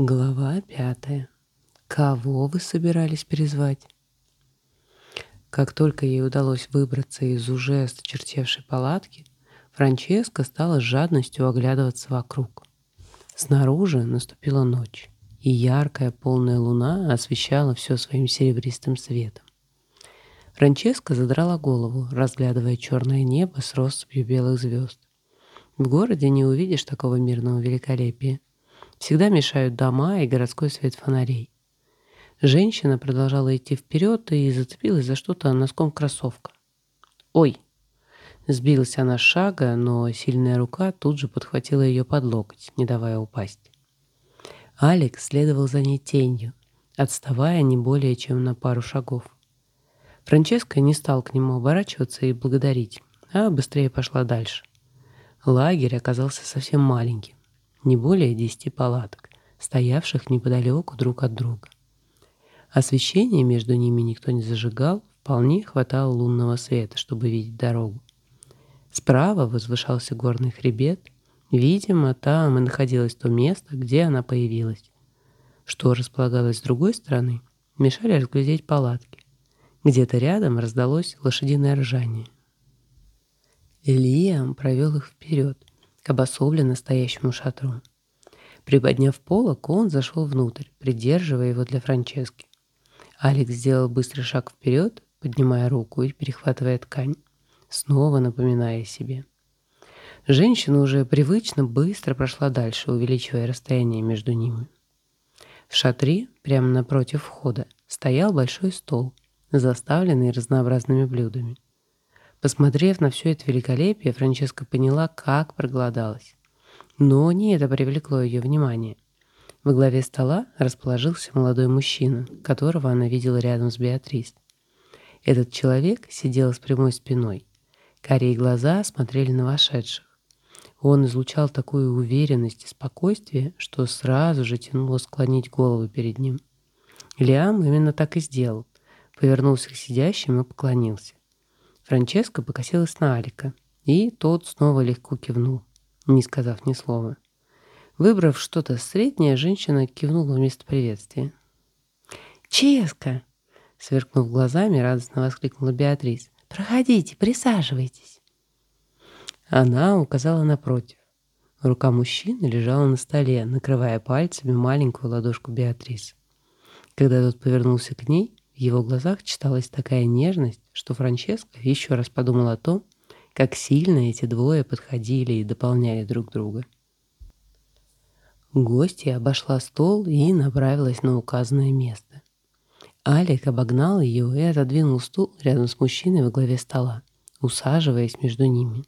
Глава пятая. Кого вы собирались призвать? Как только ей удалось выбраться из уже осточертевшей палатки, Франческа стала с жадностью оглядываться вокруг. Снаружи наступила ночь, и яркая полная луна освещала все своим серебристым светом. Франческа задрала голову, разглядывая черное небо с россыпью белых звезд. В городе не увидишь такого мирного великолепия. Всегда мешают дома и городской свет фонарей. Женщина продолжала идти вперед и зацепилась за что-то носком кроссовка. «Ой!» Сбилась она с шага, но сильная рука тут же подхватила ее под локоть, не давая упасть. Алекс следовал за ней тенью, отставая не более чем на пару шагов. Франческа не стал к нему оборачиваться и благодарить, а быстрее пошла дальше. Лагерь оказался совсем маленьким не более десяти палаток, стоявших неподалеку друг от друга. Освещение между ними никто не зажигал, вполне хватало лунного света, чтобы видеть дорогу. Справа возвышался горный хребет, видимо, там и находилось то место, где она появилась. Что располагалось с другой стороны, мешали разглядеть палатки. Где-то рядом раздалось лошадиное ржание. Лиам провел их вперед, к обособленно стоящему шатру. Приподняв полок, он зашел внутрь, придерживая его для Франчески. Алекс сделал быстрый шаг вперед, поднимая руку и перехватывая ткань, снова напоминая себе. Женщина уже привычно быстро прошла дальше, увеличивая расстояние между ними. В шатре, прямо напротив входа, стоял большой стол, заставленный разнообразными блюдами. Посмотрев на все это великолепие, Франческа поняла, как проголодалась. Но не это привлекло ее внимание. Во главе стола расположился молодой мужчина, которого она видела рядом с Беатрис. Этот человек сидел с прямой спиной. Карие глаза смотрели на вошедших. Он излучал такую уверенность и спокойствие, что сразу же тянуло склонить голову перед ним. Лиам именно так и сделал. Повернулся к сидящим и поклонился. Франческа покосилась на Алика, и тот снова легко кивнул, не сказав ни слова. Выбрав что-то среднее, женщина кивнула вместо приветствия. «Ческа!» — сверкнув глазами, радостно воскликнула Беатрис. «Проходите, присаживайтесь!» Она указала напротив. Рука мужчины лежала на столе, накрывая пальцами маленькую ладошку Беатрис. Когда тот повернулся к ней, в его глазах читалась такая нежность, что Франческа еще раз подумала о том, как сильно эти двое подходили и дополняли друг друга. Гостья обошла стол и направилась на указанное место. Алик обогнал ее и отодвинул стул рядом с мужчиной во главе стола, усаживаясь между ними.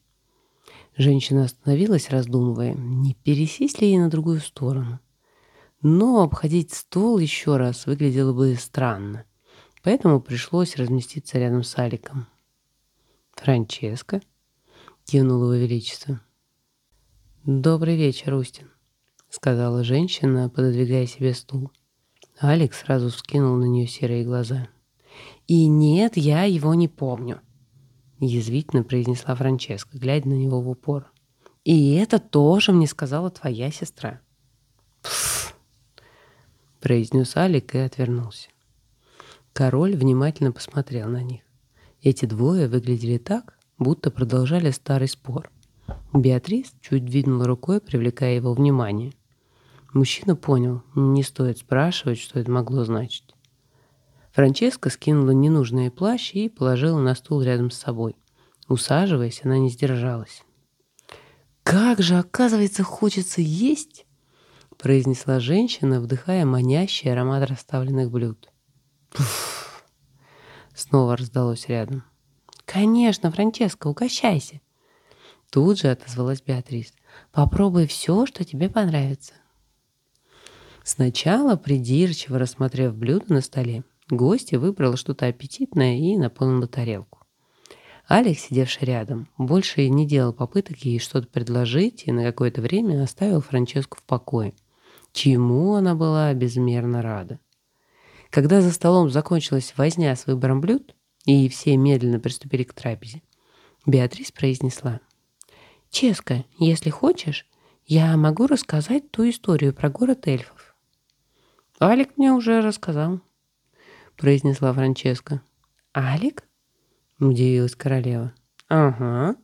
Женщина остановилась, раздумывая, не пересесть ли ей на другую сторону. Но обходить стол еще раз выглядело бы странно поэтому пришлось разместиться рядом с Аликом. «Франческо?» — кивнул его величество. «Добрый вечер, Устин», — сказала женщина, пододвигая себе стул. Алекс сразу вскинул на нее серые глаза. «И нет, я его не помню», — язвительно произнесла Франческа, глядя на него в упор. «И это тоже мне сказала твоя сестра». «Пф», — произнес Алик и отвернулся. Король внимательно посмотрел на них. Эти двое выглядели так, будто продолжали старый спор. Беатрис чуть двинула рукой, привлекая его внимание. Мужчина понял, не стоит спрашивать, что это могло значить. Франческа скинула ненужный плащ и положила на стул рядом с собой. Усаживаясь, она не сдержалась. «Как же, оказывается, хочется есть!» произнесла женщина, вдыхая манящий аромат расставленных блюд. Снова раздалось рядом. «Конечно, Франческо, угощайся!» Тут же отозвалась Беатрис. «Попробуй все, что тебе понравится». Сначала, придирчиво рассмотрев блюдо на столе, гостья выбрала что-то аппетитное и наполнила тарелку. Алекс, сидевший рядом, больше не делал попыток ей что-то предложить и на какое-то время оставил Франческу в покое, чему она была безмерно рада. Когда за столом закончилась возня с выбором блюд, и все медленно приступили к трапезе, Беатрис произнесла. «Ческа, если хочешь, я могу рассказать ту историю про город эльфов». Алик мне уже рассказал, произнесла Франческа. Алик? Удивилась королева. Ага,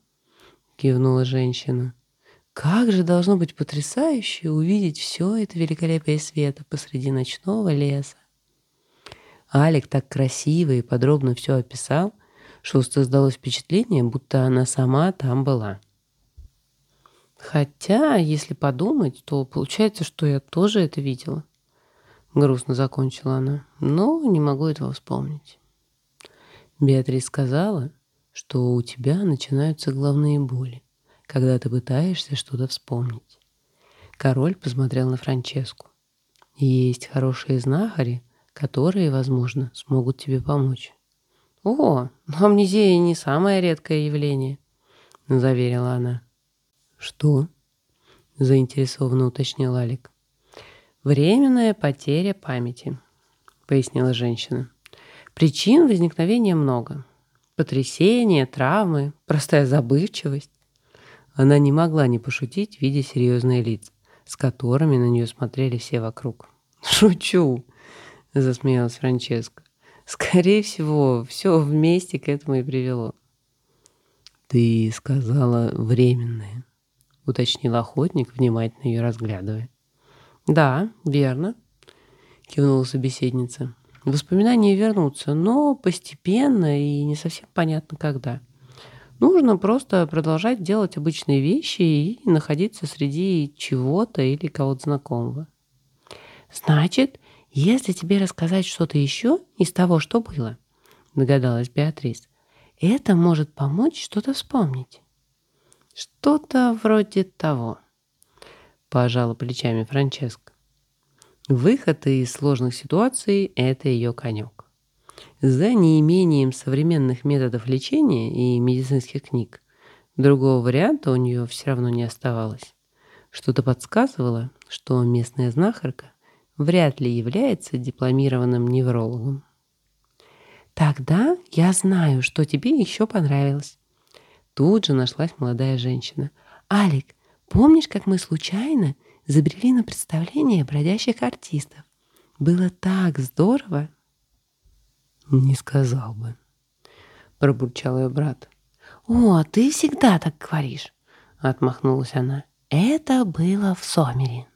кивнула женщина. Как же должно быть потрясающе увидеть все это великолепие света посреди ночного леса. Алик так красиво и подробно все описал, что создалось впечатление, будто она сама там была. Хотя, если подумать, то получается, что я тоже это видела. Грустно закончила она, но не могу этого вспомнить. Беатрис сказала, что у тебя начинаются головные боли когда ты пытаешься что-то вспомнить. Король посмотрел на Франческу. Есть хорошие знахари, которые, возможно, смогут тебе помочь. «О, но амнезия не самое редкое явление», — заверила она. «Что?» — заинтересованно уточнил Алик. «Временная потеря памяти», — пояснила женщина. «Причин возникновения много. Потрясение, травмы, простая забывчивость. Она не могла не пошутить, видя серьезные лица, с которыми на нее смотрели все вокруг. «Шучу!» — засмеялась Франческа. «Скорее всего, все вместе к этому и привело». «Ты сказала временное», — уточнил охотник, внимательно ее разглядывая. «Да, верно», — кивнула собеседница. «Воспоминания вернутся, но постепенно и не совсем понятно когда». Нужно просто продолжать делать обычные вещи и находиться среди чего-то или кого-то знакомого. Значит, если тебе рассказать что-то еще из того, что было, догадалась Беатрис, это может помочь что-то вспомнить. Что-то вроде того, пожала плечами Франческа. Выход из сложных ситуаций – это ее конек. За неимением современных методов лечения и медицинских книг другого варианта у нее все равно не оставалось. Что-то подсказывало, что местная знахарка вряд ли является дипломированным неврологом. «Тогда я знаю, что тебе еще понравилось». Тут же нашлась молодая женщина. «Алик, помнишь, как мы случайно забрели на представление бродящих артистов? Было так здорово!» «Не сказал бы», — пробурчал ее брат. «О, ты всегда так говоришь», — отмахнулась она. «Это было в Сомере».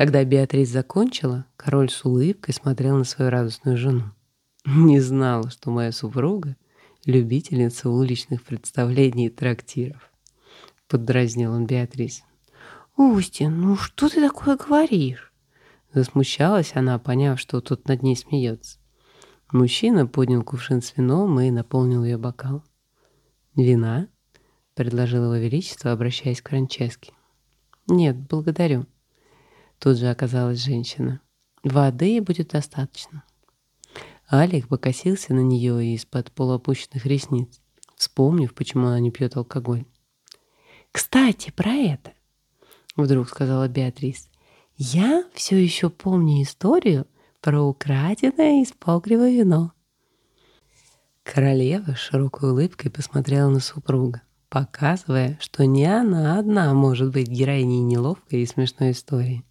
Когда Беатрис закончила, король с улыбкой смотрел на свою радостную жену. «Не знала, что моя супруга — любительница уличных представлений и трактиров», — поддразнил он Беатрис. «Устин, ну что ты такое говоришь?» Засмущалась она, поняв, что тут над ней смеется. Мужчина поднял кувшин с вином и наполнил ее бокал. «Вина?» — предложил его величество, обращаясь к Франческе. «Нет, благодарю». Тут же оказалась женщина. «Воды будет достаточно». Алик покосился на нее из-под полуопущенных ресниц, вспомнив, почему она не пьет алкоголь. «Кстати, про это!» — вдруг сказала Беатрис. «Я все еще помню историю, про украденное из погреба вино. Королева широкой улыбкой посмотрела на супруга, показывая, что не она одна может быть героиней неловкой и смешной истории.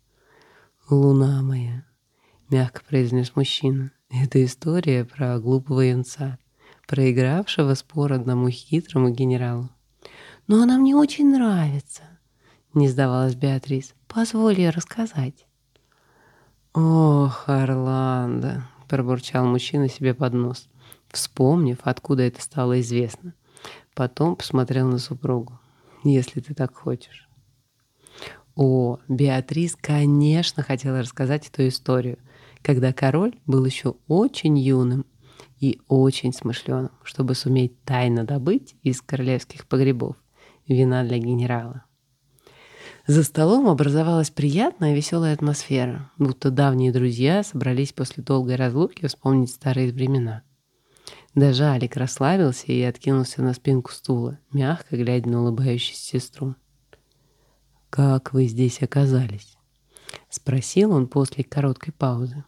«Луна моя», — мягко произнес мужчина, — «это история про глупого юнца, проигравшего спор одному хитрому генералу. «Но она мне очень нравится», — не сдавалась Беатрис. «Позволь ее рассказать». «Ох, Орландо!» — пробурчал мужчина себе под нос, вспомнив, откуда это стало известно. Потом посмотрел на супругу. «Если ты так хочешь». О, Беатрис, конечно, хотела рассказать эту историю, когда король был еще очень юным и очень смышленым, чтобы суметь тайно добыть из королевских погребов вина для генерала. За столом образовалась приятная веселая атмосфера, будто давние друзья собрались после долгой разлуки вспомнить старые времена. Даже Алик расслабился и откинулся на спинку стула, мягко глядя на улыбающуюся сестру. «Как вы здесь оказались?» — спросил он после короткой паузы.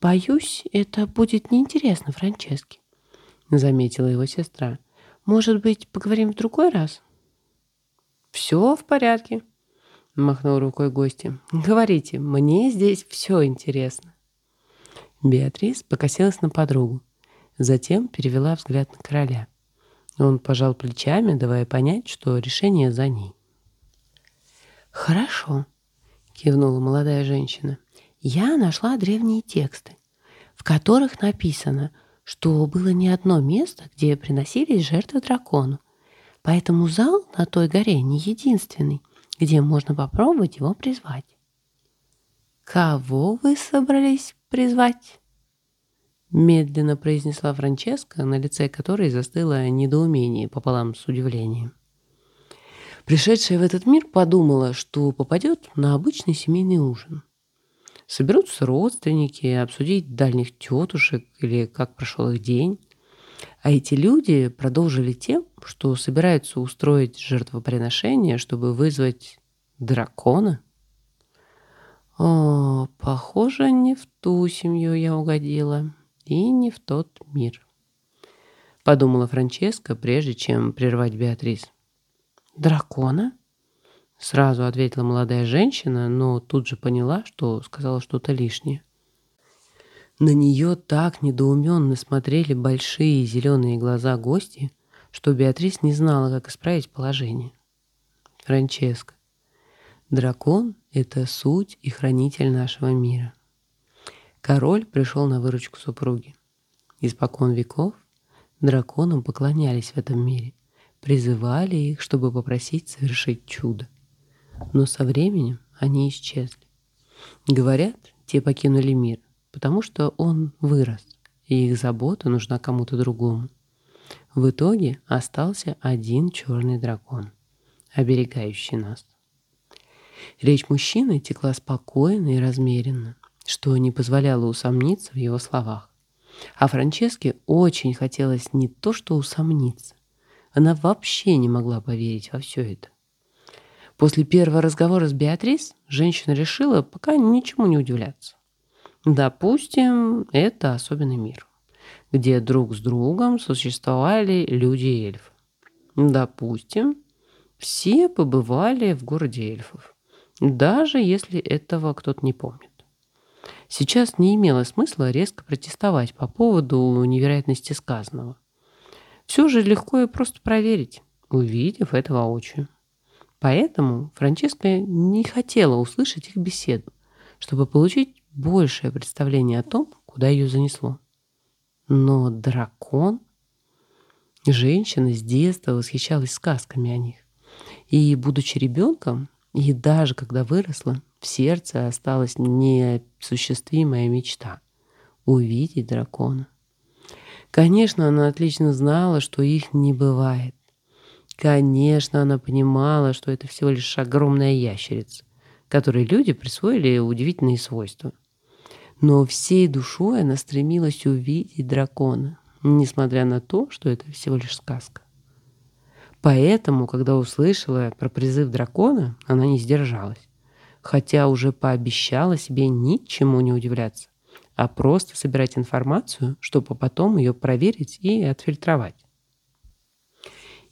«Боюсь, это будет неинтересно Франческе», — заметила его сестра. «Может быть, поговорим в другой раз?» «Все в порядке», — махнул рукой гости. «Говорите, мне здесь все интересно». Беатрис покосилась на подругу, затем перевела взгляд на короля. Он пожал плечами, давая понять, что решение за ней. «Хорошо», — кивнула молодая женщина. «Я нашла древние тексты, в которых написано, что было не одно место, где приносились жертвы дракону. Поэтому зал на той горе не единственный, где можно попробовать его призвать. «Кого вы собрались призвать?» Медленно произнесла Франческа, на лице которой застыло недоумение пополам с удивлением. Пришедшая в этот мир подумала, что попадет на обычный семейный ужин. Соберутся родственники, обсудить дальних тетушек или как прошел их день. А эти люди продолжили тем, что собираются устроить жертвоприношение, чтобы вызвать дракона. О, похоже, не в ту семью я угодила и не в тот мир. Подумала Франческа, прежде чем прервать Беатрис. «Дракона?» Сразу ответила молодая женщина, но тут же поняла, что сказала что-то лишнее. На нее так недоуменно смотрели большие зеленые глаза гости, что Беатрис не знала, как исправить положение. Франческа. Дракон — это суть и хранитель нашего мира. Король пришел на выручку супруги. Испокон веков драконам поклонялись в этом мире, призывали их, чтобы попросить совершить чудо. Но со временем они исчезли. Говорят, те покинули мир — потому что он вырос, и их забота нужна кому-то другому. В итоге остался один черный дракон, оберегающий нас. Речь мужчины текла спокойно и размеренно, что не позволяло усомниться в его словах. А Франческе очень хотелось не то что усомниться, она вообще не могла поверить во все это. После первого разговора с Беатрис женщина решила пока ничему не удивляться. Допустим, это особенный мир, где друг с другом существовали люди и эльфы. Допустим, все побывали в городе эльфов, даже если этого кто-то не помнит. Сейчас не имело смысла резко протестовать по поводу невероятности сказанного. Все же легко и просто проверить, увидев это воочию. Поэтому Франческа не хотела услышать их беседу, чтобы получить большее представление о том, куда ее занесло. Но дракон... Женщина с детства восхищалась сказками о них. И, будучи ребенком, и даже когда выросла, в сердце осталась неосуществимая мечта — увидеть дракона. Конечно, она отлично знала, что их не бывает. Конечно, она понимала, что это всего лишь огромная ящерица, которой люди присвоили удивительные свойства. Но всей душой она стремилась увидеть дракона, несмотря на то, что это всего лишь сказка. Поэтому, когда услышала про призыв дракона, она не сдержалась, хотя уже пообещала себе ничему не удивляться, а просто собирать информацию, чтобы потом ее проверить и отфильтровать.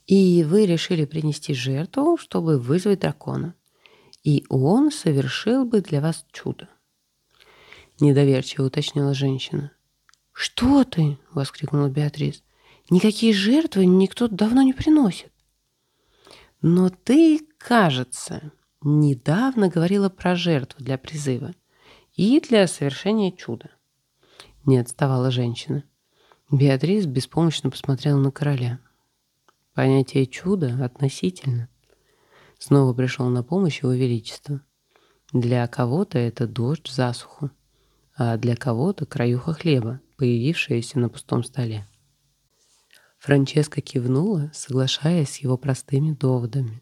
И вы решили принести жертву, чтобы вызвать дракона. И он совершил бы для вас чудо недоверчиво уточнила женщина. «Что ты?» — воскликнула Беатрис. «Никакие жертвы никто давно не приносит». «Но ты, кажется, недавно говорила про жертву для призыва и для совершения чуда». Не отставала женщина. Беатрис беспомощно посмотрела на короля. Понятие чуда относительно. Снова пришел на помощь его величество. Для кого-то это дождь в засуху, а для кого-то краюха хлеба, появившаяся на пустом столе. Франческа кивнула, соглашаясь с его простыми доводами.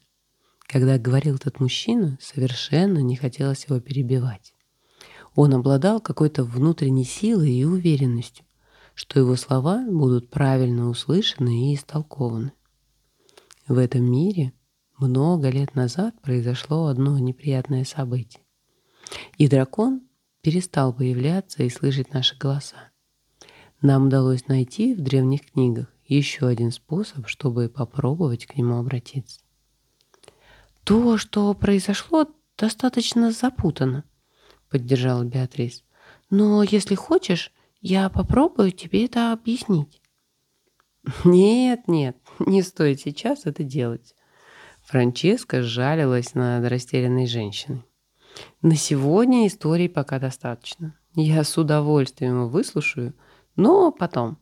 Когда говорил этот мужчина, совершенно не хотелось его перебивать. Он обладал какой-то внутренней силой и уверенностью, что его слова будут правильно услышаны и истолкованы. В этом мире много лет назад произошло одно неприятное событие. И дракон перестал появляться и слышать наши голоса. Нам удалось найти в древних книгах еще один способ, чтобы попробовать к нему обратиться. То, что произошло, достаточно запутано», — поддержала Беатрис. «Но если хочешь, я попробую тебе это объяснить». «Нет, нет, не стоит сейчас это делать». Франческа жалилась над растерянной женщиной. «На сегодня истории пока достаточно. Я с удовольствием выслушаю, но потом.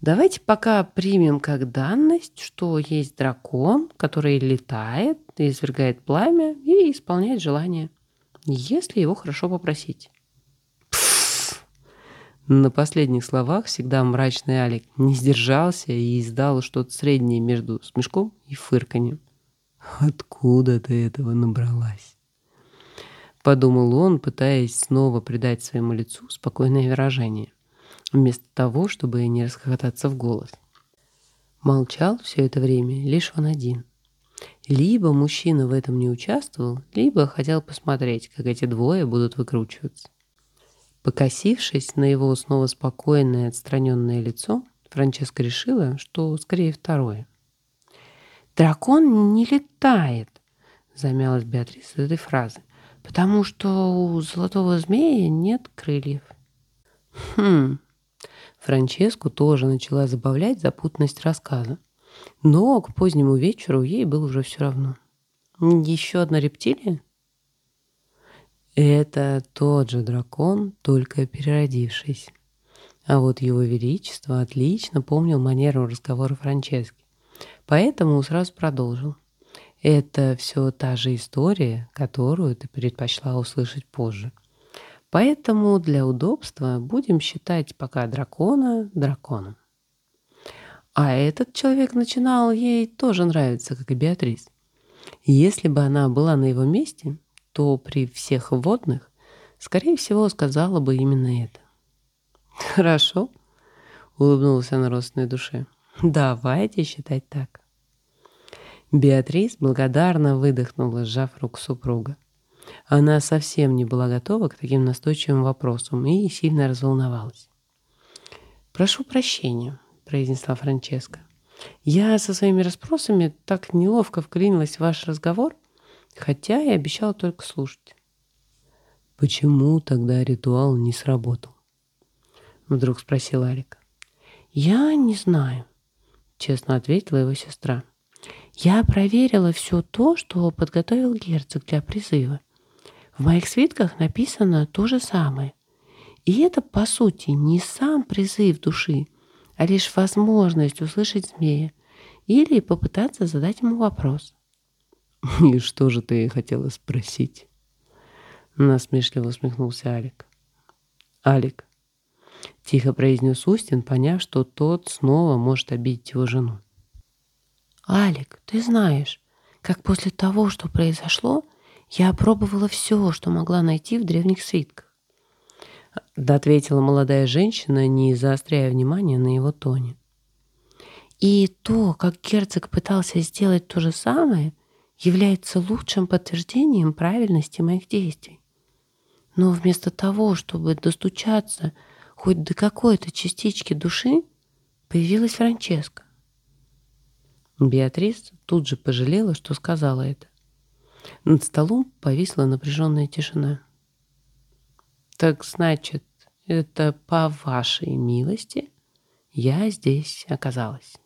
Давайте пока примем как данность, что есть дракон, который летает, извергает пламя и исполняет желания, если его хорошо попросить. На последних словах всегда мрачный Алик не сдержался и издал что-то среднее между смешком и фырканьем. «Откуда ты этого набралась?» Подумал он, пытаясь снова придать своему лицу спокойное выражение вместо того, чтобы не расхохотаться в голос. Молчал все это время лишь он один. Либо мужчина в этом не участвовал, либо хотел посмотреть, как эти двое будут выкручиваться. Покосившись на его снова спокойное отстраненное лицо, Франческа решила, что скорее второе. «Дракон не летает», — замялась Беатрис от этой фразы, «потому что у золотого змея нет крыльев». «Хм», Франческу тоже начала забавлять запутанность рассказа. Но к позднему вечеру ей было уже все равно. Еще одна рептилия? Это тот же дракон, только переродившийся. А вот его величество отлично помнил манеру разговора Франчески. Поэтому сразу продолжил. Это все та же история, которую ты предпочла услышать позже. Поэтому для удобства будем считать пока дракона драконом. А этот человек начинал ей тоже нравиться, как и Беатрис. Если бы она была на его месте, то при всех водных, скорее всего, сказала бы именно это. «Хорошо», — улыбнулась она родственной душе. «Давайте считать так». Беатрис благодарно выдохнула, сжав руку супруга. Она совсем не была готова к таким настойчивым вопросам и сильно разволновалась. «Прошу прощения», — произнесла Франческа. «Я со своими расспросами так неловко вклинилась в ваш разговор, хотя и обещала только слушать». «Почему тогда ритуал не сработал?» — вдруг спросил Алик. «Я не знаю», — честно ответила его сестра. «Я проверила все то, что подготовил герцог для призыва. В моих свитках написано то же самое. И это, по сути, не сам призыв души, а лишь возможность услышать змея или попытаться задать ему вопрос. «И что же ты хотела спросить?» Насмешливо усмехнулся Алик. «Алик», — тихо произнес Устин, поняв, что тот снова может обидеть его жену. «Алик, ты знаешь, как после того, что произошло, я опробовала все, что могла найти в древних свитках. Да ответила молодая женщина, не заостряя внимания на его тоне. И то, как герцог пытался сделать то же самое, является лучшим подтверждением правильности моих действий. Но вместо того, чтобы достучаться хоть до какой-то частички души, появилась Франческа. Беатрис тут же пожалела, что сказала это. Над столом повисла напряженная тишина. «Так значит, это по вашей милости я здесь оказалась?»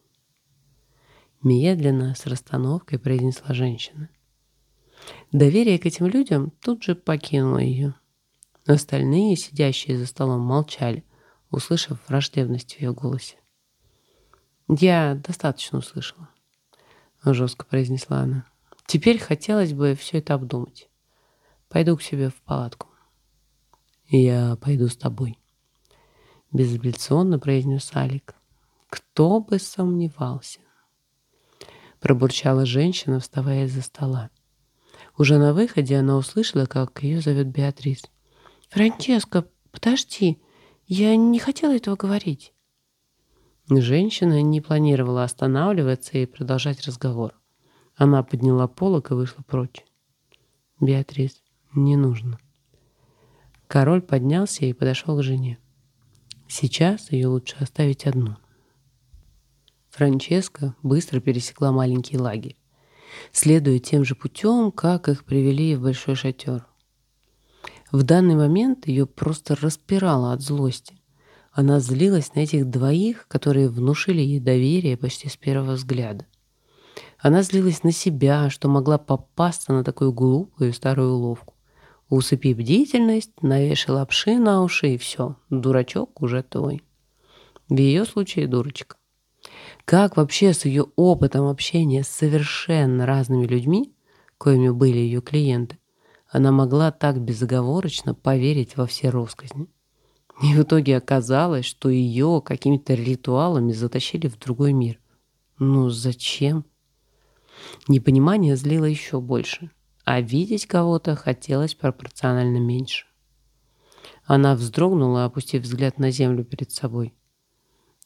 Медленно, с расстановкой произнесла женщина. Доверие к этим людям тут же покинуло ее. Остальные, сидящие за столом, молчали, услышав враждебность в ее голосе. «Я достаточно услышала», — жестко произнесла она. Теперь хотелось бы все это обдумать. Пойду к себе в палатку. Я пойду с тобой. Безапелляционно произнес Алик. Кто бы сомневался. Пробурчала женщина, вставая из-за стола. Уже на выходе она услышала, как ее зовет Беатрис. «Франческо, подожди, я не хотела этого говорить». Женщина не планировала останавливаться и продолжать разговор. Она подняла полок и вышла прочь. Беатрис, не нужно. Король поднялся и подошел к жене. Сейчас ее лучше оставить одну. Франческа быстро пересекла маленький лагерь. следуя тем же путем, как их привели в большой шатер. В данный момент ее просто распирало от злости. Она злилась на этих двоих, которые внушили ей доверие почти с первого взгляда. Она злилась на себя, что могла попасться на такую глупую старую уловку. Усыпи бдительность, навешай лапши на уши и все. Дурачок уже твой. В ее случае дурочка. Как вообще с ее опытом общения с совершенно разными людьми, коими были ее клиенты, она могла так безоговорочно поверить во все росказни? И в итоге оказалось, что ее какими-то ритуалами затащили в другой мир. Ну зачем? Непонимание злило еще больше, а видеть кого-то хотелось пропорционально меньше. Она вздрогнула, опустив взгляд на землю перед собой.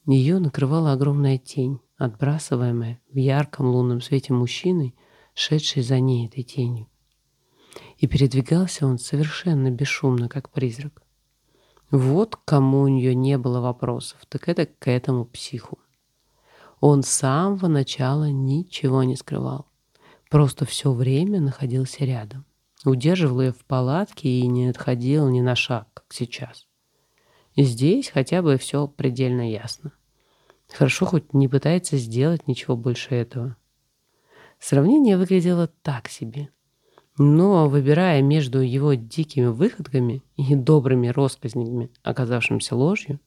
Ее накрывала огромная тень, отбрасываемая в ярком лунном свете мужчиной, шедшей за ней этой тенью. И передвигался он совершенно бесшумно, как призрак. Вот кому у нее не было вопросов, так это к этому психу. Он с самого начала ничего не скрывал. Просто все время находился рядом. Удерживал ее в палатке и не отходил ни на шаг, как сейчас. И здесь хотя бы все предельно ясно. Хорошо хоть не пытается сделать ничего больше этого. Сравнение выглядело так себе. Но, выбирая между его дикими выходками и добрыми россказнями, оказавшимся ложью,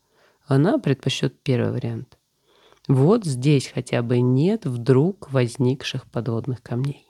она предпочтет первый вариант. Вот здесь хотя бы нет вдруг возникших подводных камней.